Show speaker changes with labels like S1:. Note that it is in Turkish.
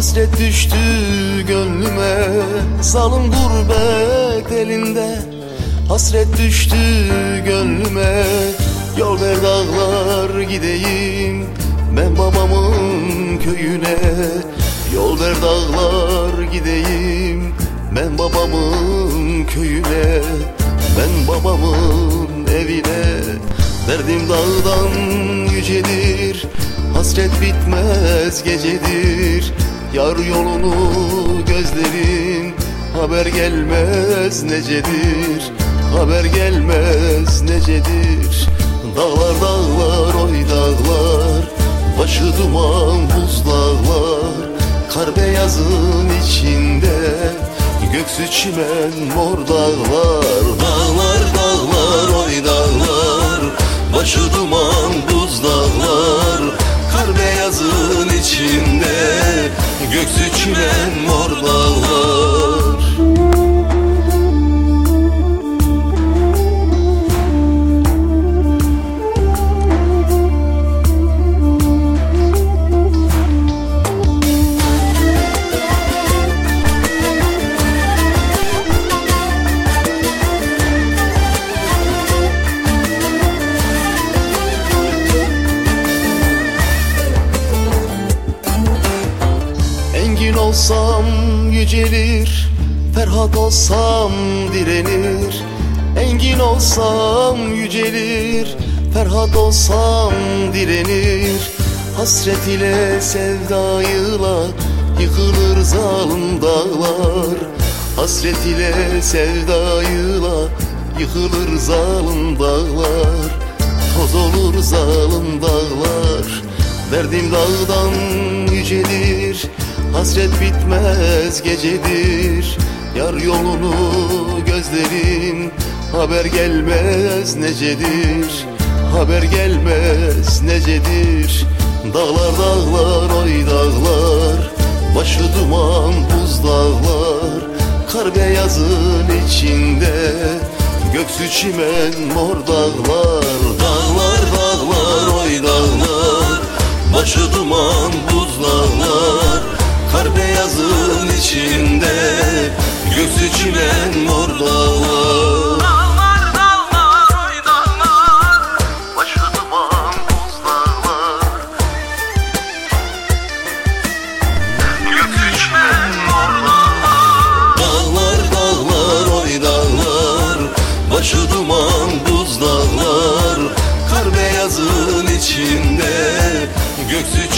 S1: Hasret düştü gönlüme Zalim gurbet elinde. Hasret düştü gönlüme Yol ver dağlar gideyim Ben babamın köyüne. Yol ver dağlar gideyim Ben babamın köyüne. Ben babamın evine Derdim dağdan yücedir. Hasret bitmez gecedir Yar yolunu gözlerim Haber gelmez necedir? Haber gelmez necedir? Dağlar dağlar oy dağlar Başı duman buz dağlar Kar beyazın içinde Göksü çimen mor dağlar. Dağlar dağlar oy dağlar Başı duman Göksü çimen mor dağlar olsam yücelir Ferhat olsam direnir. Engin olsam yücelir Ferhat olsam direnir. Hasret ile sevdayla Yıkılır zalim dağlar. Hasret ile sevdayla Yıkılır zalim dağlar. Toz olur zalim dağlar. Derdim dağdan yücedir Hasret bitmez gecedir Yar yolunu gözlerim Haber gelmez necedir Haber gelmez necedir. Dağlar dağlar oy dağlar Başı duman buz dağlar. Kar beyazın içinde Göksü çimen mor Dağlar içinde Göksü çimen mor dağlar.
S2: Dağlar dağlar oy dağlar
S1: Başı duman buz dağlar
S2: Gökyüzü mor dağlar.
S1: Dağlar dağlar oy dağlar Başı duman buz dağlar. Kar beyazın içinde Göksü